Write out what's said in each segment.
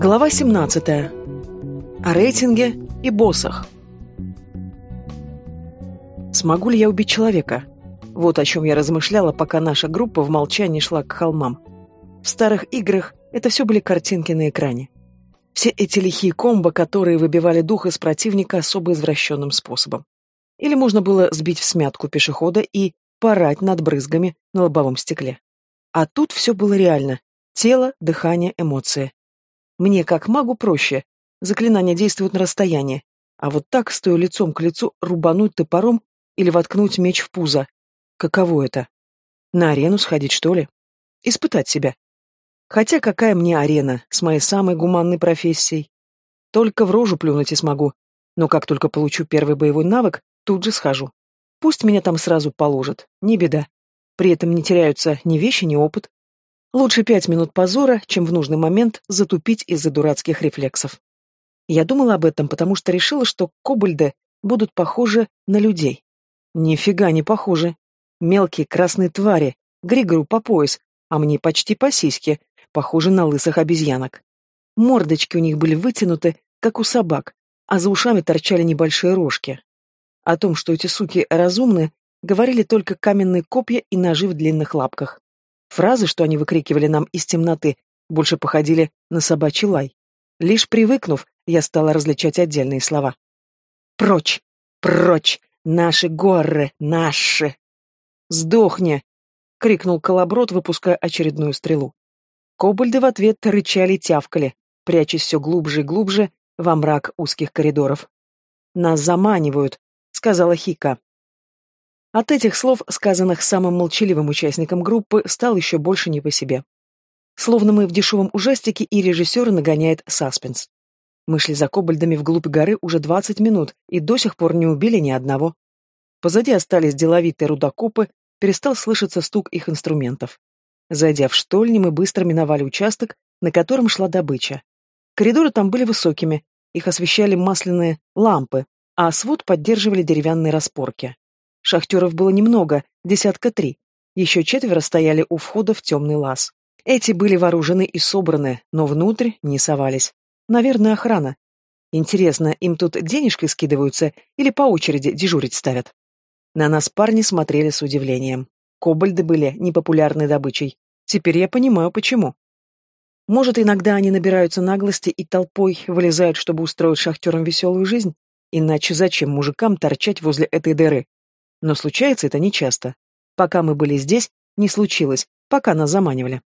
Глава 17. О рейтинге и боссах. Смогу ли я убить человека? Вот о чем я размышляла, пока наша группа в молчании шла к холмам. В старых играх это все были картинки на экране. Все эти лихие комбо, которые выбивали дух из противника особо извращенным способом. Или можно было сбить в смятку пешехода и порать над брызгами на лобовом стекле. А тут все было реально. Тело, дыхание, эмоции. Мне, как магу, проще. Заклинания действуют на расстоянии. А вот так, стоя лицом к лицу, рубануть топором или воткнуть меч в пузо. Каково это? На арену сходить, что ли? Испытать себя. Хотя какая мне арена с моей самой гуманной профессией? Только в рожу плюнуть и смогу. Но как только получу первый боевой навык, тут же схожу. Пусть меня там сразу положат, не беда. При этом не теряются ни вещи, ни опыт. Лучше пять минут позора, чем в нужный момент затупить из-за дурацких рефлексов. Я думала об этом, потому что решила, что кобальды будут похожи на людей. Нифига не похожи. Мелкие красные твари, Григору по пояс, а мне почти по сиське, похожи на лысых обезьянок. Мордочки у них были вытянуты, как у собак, а за ушами торчали небольшие рожки. О том, что эти суки разумны, говорили только каменные копья и ножи в длинных лапках. Фразы, что они выкрикивали нам из темноты, больше походили на собачий лай. Лишь привыкнув, я стала различать отдельные слова. «Прочь! Прочь! Наши горы! Наши!» «Сдохни!» — крикнул колоброд, выпуская очередную стрелу. Кобальды в ответ рычали-тявкали, прячась все глубже и глубже во мрак узких коридоров. «Нас заманивают», — сказала Хика. От этих слов, сказанных самым молчаливым участником группы, стал еще больше не по себе. Словно мы в дешевом ужастике, и режиссер нагоняет саспенс. Мы шли за кобальдами вглубь горы уже двадцать минут и до сих пор не убили ни одного. Позади остались деловитые рудокопы, перестал слышаться стук их инструментов. Зайдя в штольни, мы быстро миновали участок, на котором шла добыча. Коридоры там были высокими, их освещали масляные лампы, а свод поддерживали деревянные распорки. Шахтеров было немного, десятка три. Еще четверо стояли у входа в темный лаз. Эти были вооружены и собраны, но внутрь не совались. Наверное, охрана. Интересно, им тут денежкой скидываются или по очереди дежурить ставят? На нас парни смотрели с удивлением. Кобальды были непопулярной добычей. Теперь я понимаю, почему. Может, иногда они набираются наглости и толпой вылезают, чтобы устроить шахтерам веселую жизнь? Иначе зачем мужикам торчать возле этой дыры? Но случается это нечасто. Пока мы были здесь, не случилось, пока нас заманивали.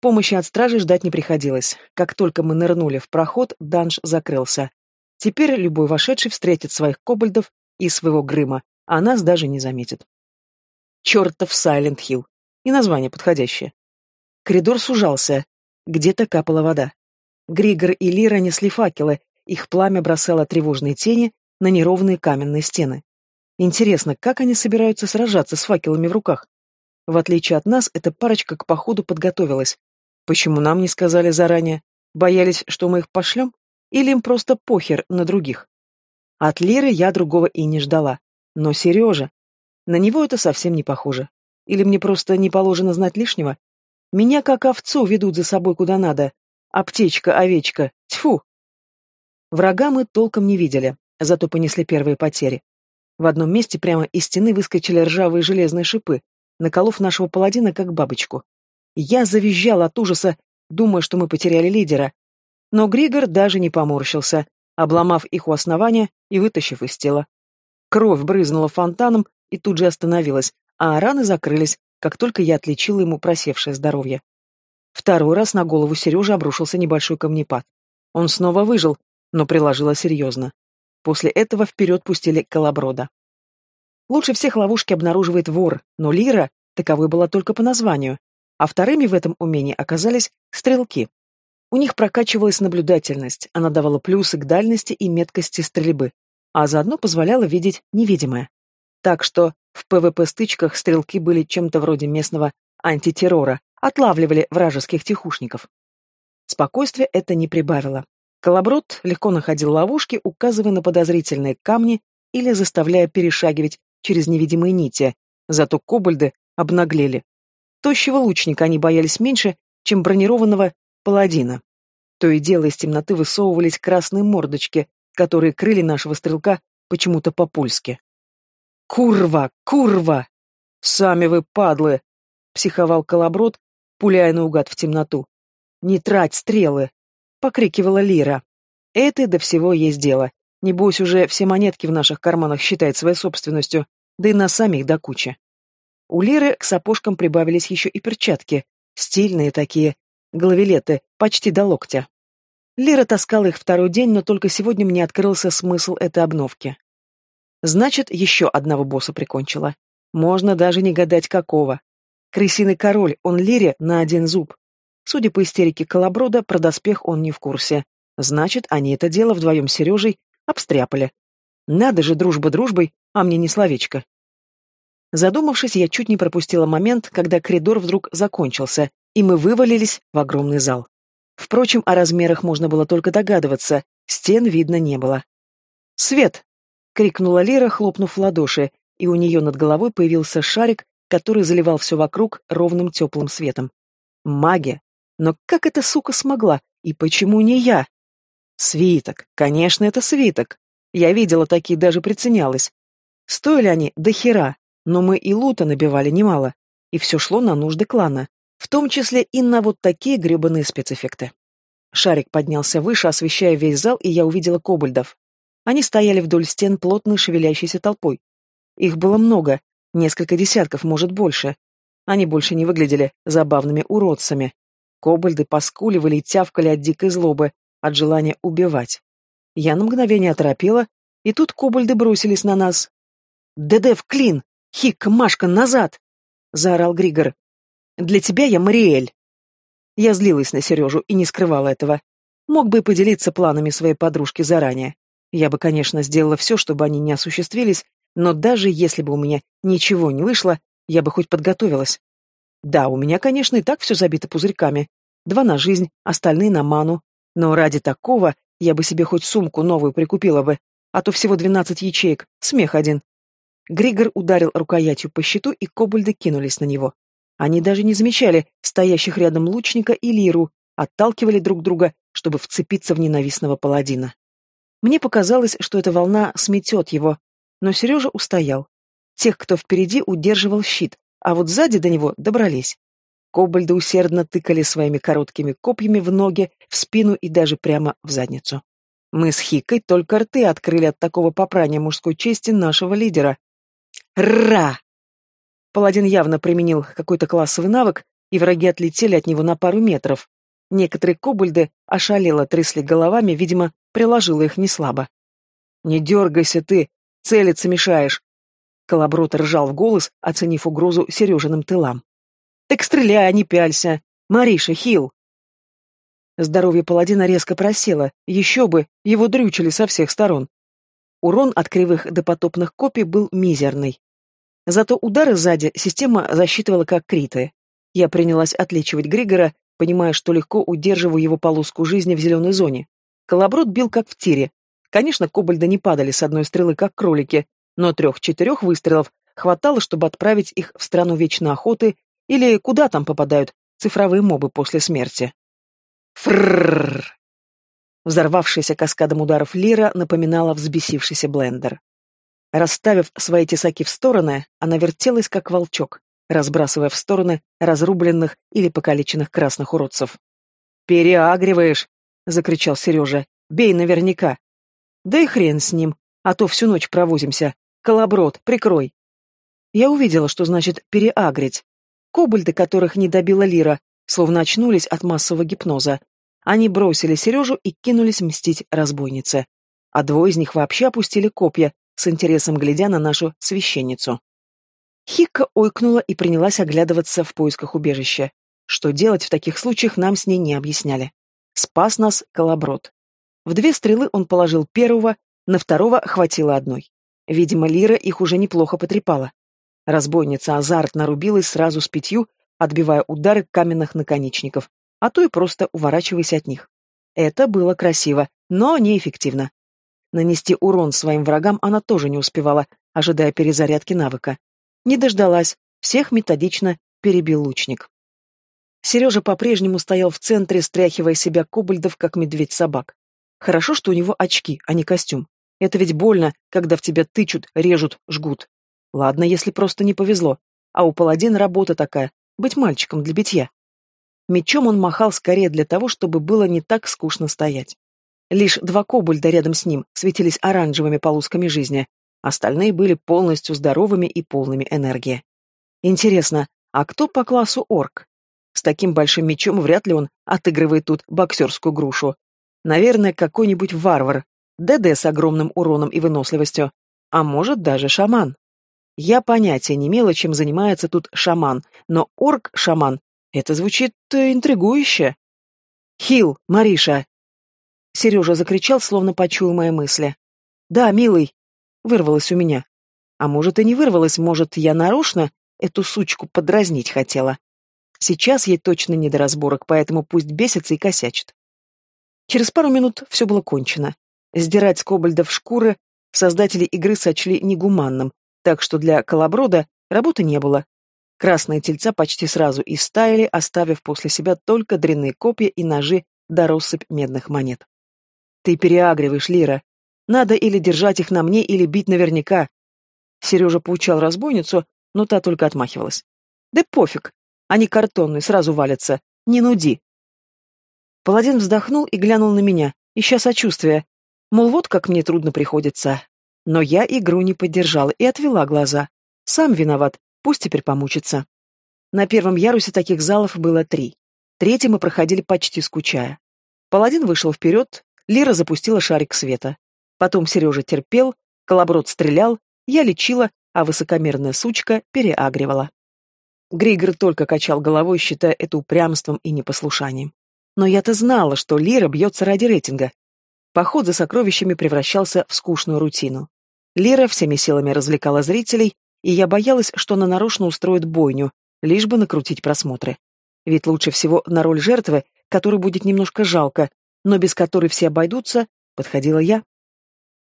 Помощи от стражи ждать не приходилось. Как только мы нырнули в проход, данж закрылся. Теперь любой вошедший встретит своих кобальдов и своего Грыма, а нас даже не заметит. Чертов Сайлент Хилл. И название подходящее. Коридор сужался. Где-то капала вода. Григор и Лира несли факелы, их пламя бросало тревожные тени на неровные каменные стены. Интересно, как они собираются сражаться с факелами в руках? В отличие от нас, эта парочка к походу подготовилась. Почему нам не сказали заранее? Боялись, что мы их пошлем? Или им просто похер на других? От Леры я другого и не ждала. Но Сережа... На него это совсем не похоже. Или мне просто не положено знать лишнего? Меня как овцу ведут за собой куда надо. Аптечка, овечка. Тьфу! Врага мы толком не видели, зато понесли первые потери. В одном месте прямо из стены выскочили ржавые железные шипы, наколов нашего паладина как бабочку. Я завизжал от ужаса, думая, что мы потеряли лидера. Но Григор даже не поморщился, обломав их у основания и вытащив из тела. Кровь брызнула фонтаном и тут же остановилась, а раны закрылись, как только я отличила ему просевшее здоровье. Второй раз на голову Сережи обрушился небольшой камнепад. Он снова выжил, но приложила серьезно. После этого вперед пустили колоброда. Лучше всех ловушки обнаруживает вор, но Лира таковой была только по названию, а вторыми в этом умении оказались стрелки. У них прокачивалась наблюдательность, она давала плюсы к дальности и меткости стрельбы, а заодно позволяла видеть невидимое. Так что в ПВП-стычках стрелки были чем-то вроде местного антитеррора, отлавливали вражеских тихушников. Спокойствие это не прибавило. Колоброд легко находил ловушки, указывая на подозрительные камни или заставляя перешагивать через невидимые нити, зато кобальды обнаглели. Тощего лучника они боялись меньше, чем бронированного паладина. То и дело из темноты высовывались красные мордочки, которые крыли нашего стрелка почему-то по-польски. «Курва! Курва! Сами вы падлы!» — психовал колоброд, пуляя наугад в темноту. «Не трать стрелы!» — покрикивала Лира. «Это до всего есть дело. Небось, уже все монетки в наших карманах считает своей собственностью, да и на самих до кучи». У Лиры к сапожкам прибавились еще и перчатки, стильные такие, головилеты, почти до локтя. Лира таскала их второй день, но только сегодня мне открылся смысл этой обновки. Значит, еще одного босса прикончила. Можно даже не гадать, какого. Крысиный король, он Лире на один зуб. Судя по истерике Колоброда, про доспех он не в курсе. Значит, они это дело вдвоем с Сережей обстряпали. Надо же, дружба дружбой, а мне не словечко. Задумавшись, я чуть не пропустила момент, когда коридор вдруг закончился, и мы вывалились в огромный зал. Впрочем, о размерах можно было только догадываться, стен видно не было. «Свет!» — крикнула Лера, хлопнув в ладоши, и у нее над головой появился шарик, который заливал все вокруг ровным теплым светом. Магия! Но как эта сука смогла? И почему не я? Свиток. Конечно, это свиток. Я видела такие, даже приценялась. Стоили они до хера, но мы и лута набивали немало. И все шло на нужды клана. В том числе и на вот такие гребаные спецэффекты. Шарик поднялся выше, освещая весь зал, и я увидела кобальдов. Они стояли вдоль стен плотной шевелящейся толпой. Их было много, несколько десятков, может, больше. Они больше не выглядели забавными уродцами. Кобальды поскуливали и тявкали от дикой злобы, от желания убивать. Я на мгновение оторопела, и тут кобальды бросились на нас. «ДД в клин! Хик, Машка, назад!» — заорал Григор. «Для тебя я Мариэль!» Я злилась на Сережу и не скрывала этого. Мог бы и поделиться планами своей подружки заранее. Я бы, конечно, сделала все, чтобы они не осуществились, но даже если бы у меня ничего не вышло, я бы хоть подготовилась. Да, у меня, конечно, и так все забито пузырьками. Два на жизнь, остальные на ману. Но ради такого я бы себе хоть сумку новую прикупила бы, а то всего двенадцать ячеек, смех один. Григор ударил рукоятью по щиту, и кобальды кинулись на него. Они даже не замечали стоящих рядом лучника и лиру, отталкивали друг друга, чтобы вцепиться в ненавистного паладина. Мне показалось, что эта волна сметет его, но Сережа устоял. Тех, кто впереди, удерживал щит, а вот сзади до него добрались. Кобальды усердно тыкали своими короткими копьями в ноги, в спину и даже прямо в задницу. Мы с Хикой только рты открыли от такого попрания мужской чести нашего лидера. Ра! Паладин явно применил какой-то классовый навык, и враги отлетели от него на пару метров. Некоторые кобальды ошалело трясли головами, видимо, приложила их неслабо. «Не дергайся ты, Целиться мешаешь!» Колоброд ржал в голос, оценив угрозу Сережиным тылам. «Так стреляй, а не пялься! Мариша, хил!» Здоровье паладина резко просело, еще бы, его дрючили со всех сторон. Урон от кривых допотопных копий был мизерный. Зато удары сзади система засчитывала как криты. Я принялась отличивать Григора, понимая, что легко удерживаю его полоску жизни в зеленой зоне. Колоброд бил как в тире, Конечно, кобальды не падали с одной стрелы, как кролики, но трех-четырех выстрелов хватало, чтобы отправить их в страну вечной охоты или куда там попадают цифровые мобы после смерти. Фррррр! Взорвавшаяся каскадом ударов Лира напоминала взбесившийся блендер. Расставив свои тесаки в стороны, она вертелась, как волчок, разбрасывая в стороны разрубленных или покалеченных красных уродцев. «Переагриваешь!» — закричал Сережа. «Бей наверняка!» Да и хрен с ним, а то всю ночь провозимся. Колоброд, прикрой. Я увидела, что значит переагрить. Кобальды, которых не добила Лира, словно очнулись от массового гипноза. Они бросили Сережу и кинулись мстить разбойнице. А двое из них вообще опустили копья, с интересом глядя на нашу священницу. Хикка ойкнула и принялась оглядываться в поисках убежища. Что делать в таких случаях, нам с ней не объясняли. Спас нас колоброд. В две стрелы он положил первого, на второго хватило одной. Видимо, Лира их уже неплохо потрепала. Разбойница азартно рубилась сразу с пятью, отбивая удары каменных наконечников, а то и просто уворачиваясь от них. Это было красиво, но неэффективно. Нанести урон своим врагам она тоже не успевала, ожидая перезарядки навыка. Не дождалась, всех методично перебил лучник. Сережа по-прежнему стоял в центре, стряхивая себя кобальдов, как медведь собак. Хорошо, что у него очки, а не костюм. Это ведь больно, когда в тебя тычут, режут, жгут. Ладно, если просто не повезло. А у паладина работа такая — быть мальчиком для битья. Мечом он махал скорее для того, чтобы было не так скучно стоять. Лишь два кобальда рядом с ним светились оранжевыми полосками жизни, остальные были полностью здоровыми и полными энергии. Интересно, а кто по классу орк? С таким большим мечом вряд ли он отыгрывает тут боксерскую грушу. Наверное, какой-нибудь варвар, ДД с огромным уроном и выносливостью, а может даже шаман. Я понятия не имела, чем занимается тут шаман, но орк-шаман — это звучит э, интригующе. «Хил, Мариша!» Сережа закричал, словно почуял мои мысли. «Да, милый!» — вырвалось у меня. А может, и не вырвалось, может, я нарочно эту сучку подразнить хотела. Сейчас ей точно не до разборок, поэтому пусть бесится и косячит. Через пару минут все было кончено. Сдирать с кобальдов шкуры создатели игры сочли негуманным, так что для колоброда работы не было. Красные тельца почти сразу истаяли, оставив после себя только дрянные копья и ножи да россыпь медных монет. Ты переагриваешь, Лира. Надо или держать их на мне, или бить наверняка. Сережа поучал разбойницу, но та только отмахивалась. Да пофиг. Они картонные, сразу валятся. Не нуди. Паладин вздохнул и глянул на меня, ища сочувствия. Мол, вот как мне трудно приходится. Но я игру не поддержала и отвела глаза. Сам виноват, пусть теперь помучится. На первом ярусе таких залов было три. Третий мы проходили почти скучая. Паладин вышел вперед, Лира запустила шарик света. Потом Сережа терпел, колоброд стрелял, я лечила, а высокомерная сучка переагривала. Григор только качал головой, считая это упрямством и непослушанием. Но я-то знала, что Лира бьется ради рейтинга. Поход за сокровищами превращался в скучную рутину. Лира всеми силами развлекала зрителей, и я боялась, что она нарочно устроит бойню, лишь бы накрутить просмотры. Ведь лучше всего на роль жертвы, которой будет немножко жалко, но без которой все обойдутся, подходила я.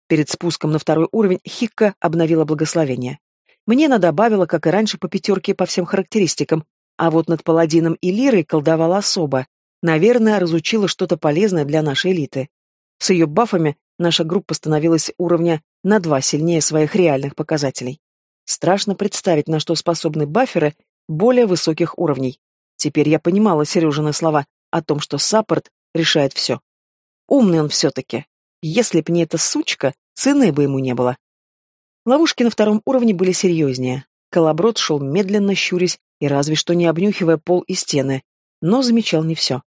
Перед спуском на второй уровень Хикка обновила благословение. Мне она добавила, как и раньше, по пятерке по всем характеристикам, а вот над паладином и лирой колдовала особо. Наверное, разучила что-то полезное для нашей элиты. С ее бафами наша группа становилась уровня на два сильнее своих реальных показателей. Страшно представить, на что способны баферы более высоких уровней. Теперь я понимала Сережины слова о том, что саппорт решает все. Умный он все-таки. Если б не эта сучка, цены бы ему не было. Ловушки на втором уровне были серьезнее. Колоброд шел медленно, щурясь и разве что не обнюхивая пол и стены, но замечал не все.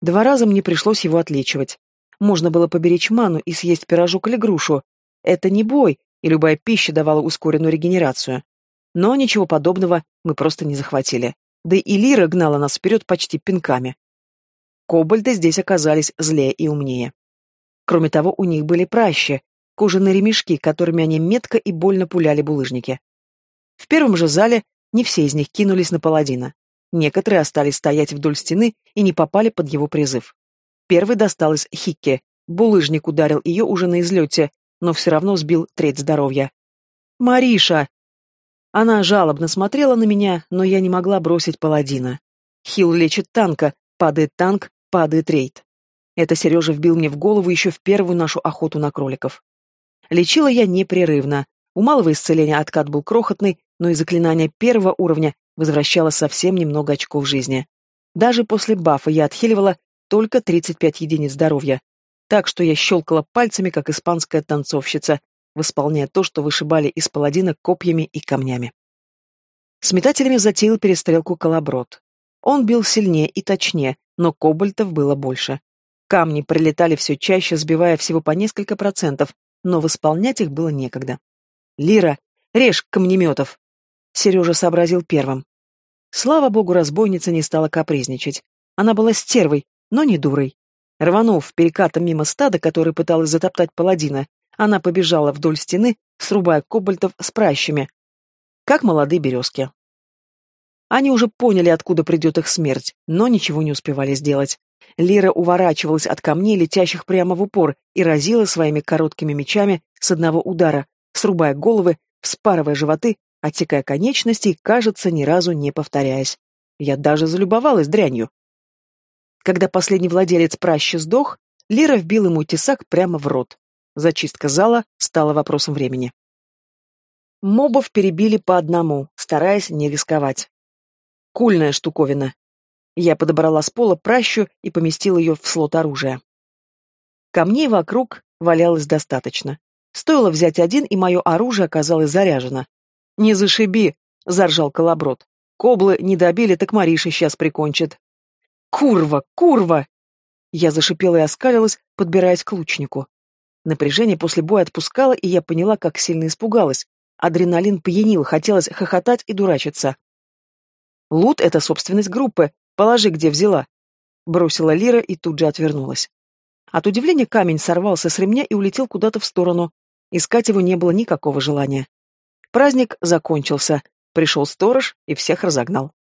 Два раза мне пришлось его отлечивать. Можно было поберечь ману и съесть пирожок или грушу. Это не бой, и любая пища давала ускоренную регенерацию. Но ничего подобного мы просто не захватили. Да и Лира гнала нас вперед почти пинками. Кобальды здесь оказались злее и умнее. Кроме того, у них были пращи, кожаные ремешки, которыми они метко и больно пуляли булыжники. В первом же зале не все из них кинулись на паладина. Некоторые остались стоять вдоль стены и не попали под его призыв. Первый досталось Хикке. Булыжник ударил ее уже на излете, но все равно сбил треть здоровья. «Мариша!» Она жалобно смотрела на меня, но я не могла бросить паладина. Хил лечит танка, падает танк, падает рейд. Это Сережа вбил мне в голову еще в первую нашу охоту на кроликов. Лечила я непрерывно. У малого исцеления откат был крохотный, но и заклинание первого уровня возвращало совсем немного очков жизни. Даже после бафа я отхиливала только 35 единиц здоровья. Так что я щелкала пальцами, как испанская танцовщица, восполняя то, что вышибали из паладина копьями и камнями. С метателями затеял перестрелку колоброд. Он бил сильнее и точнее, но кобальтов было больше. Камни прилетали все чаще, сбивая всего по несколько процентов, но восполнять их было некогда. «Лира, режь камнеметов!» Сережа сообразил первым. Слава богу, разбойница не стала капризничать. Она была стервой, но не дурой. Рванув перекатом мимо стада, который пыталась затоптать паладина, она побежала вдоль стены, срубая кобальтов с пращами, как молодые березки. Они уже поняли, откуда придет их смерть, но ничего не успевали сделать. Лира уворачивалась от камней, летящих прямо в упор, и разила своими короткими мечами с одного удара, срубая головы, вспарывая животы, отсекая конечности кажется, ни разу не повторяясь. Я даже залюбовалась дрянью. Когда последний владелец пращи сдох, Лира вбил ему тесак прямо в рот. Зачистка зала стала вопросом времени. Мобов перебили по одному, стараясь не рисковать. Кульная штуковина. Я подобрала с пола пращу и поместила ее в слот оружия. Камней вокруг валялось достаточно. Стоило взять один, и мое оружие оказалось заряжено. «Не зашиби!» — заржал колоброд. «Коблы не добили, так Мариша сейчас прикончит». «Курва! Курва!» Я зашипела и оскалилась, подбираясь к лучнику. Напряжение после боя отпускало, и я поняла, как сильно испугалась. Адреналин пьянил, хотелось хохотать и дурачиться. «Лут — это собственность группы. Положи, где взяла». Бросила Лира и тут же отвернулась. От удивления камень сорвался с ремня и улетел куда-то в сторону. Искать его не было никакого желания. Праздник закончился. Пришел сторож и всех разогнал.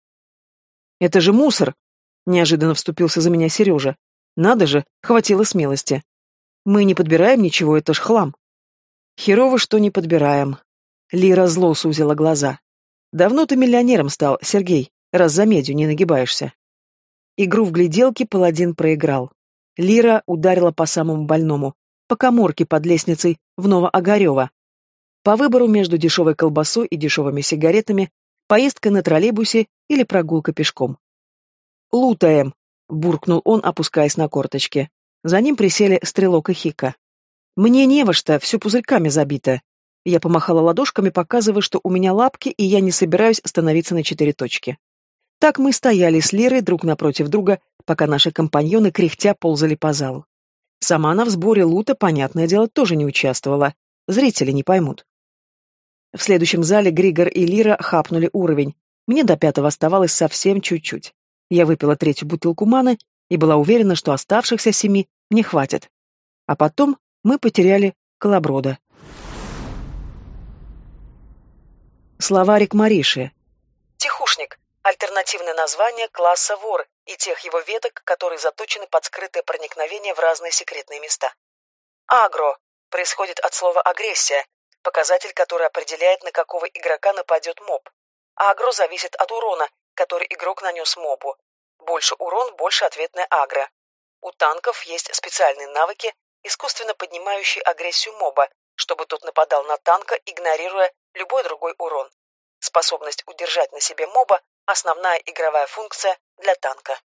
«Это же мусор!» — неожиданно вступился за меня Сережа. «Надо же, хватило смелости. Мы не подбираем ничего, это ж хлам». «Херово, что не подбираем». Лира зло сузила глаза. «Давно ты миллионером стал, Сергей, раз за медью не нагибаешься». Игру в гляделки паладин проиграл. Лира ударила по самому больному, по коморке под лестницей в Новоогарево. По выбору между дешевой колбасой и дешевыми сигаретами, поездка на троллейбусе или прогулка пешком. «Лутаем!» — буркнул он, опускаясь на корточки. За ним присели Стрелок и Хика. «Мне не во что, все пузырьками забито». Я помахала ладошками, показывая, что у меня лапки, и я не собираюсь становиться на четыре точки. Так мы стояли с Лерой друг напротив друга, пока наши компаньоны кряхтя ползали по залу. Сама она в сборе лута, понятное дело, тоже не участвовала. Зрители не поймут. В следующем зале Григор и Лира хапнули уровень. Мне до пятого оставалось совсем чуть-чуть. Я выпила третью бутылку маны и была уверена, что оставшихся семи не хватит. А потом мы потеряли колоброда. Словарик Мариши. Тихушник. Альтернативное название класса вор и тех его веток, которые заточены под скрытое проникновение в разные секретные места. Агро происходит от слова агрессия, показатель, который определяет, на какого игрока нападет моб. Агро зависит от урона, который игрок нанес мобу. Больше урон, больше ответная агро. У танков есть специальные навыки, искусственно поднимающие агрессию моба, чтобы тот нападал на танка, игнорируя любой другой урон. Способность удержать на себе моба – основная игровая функция для танка.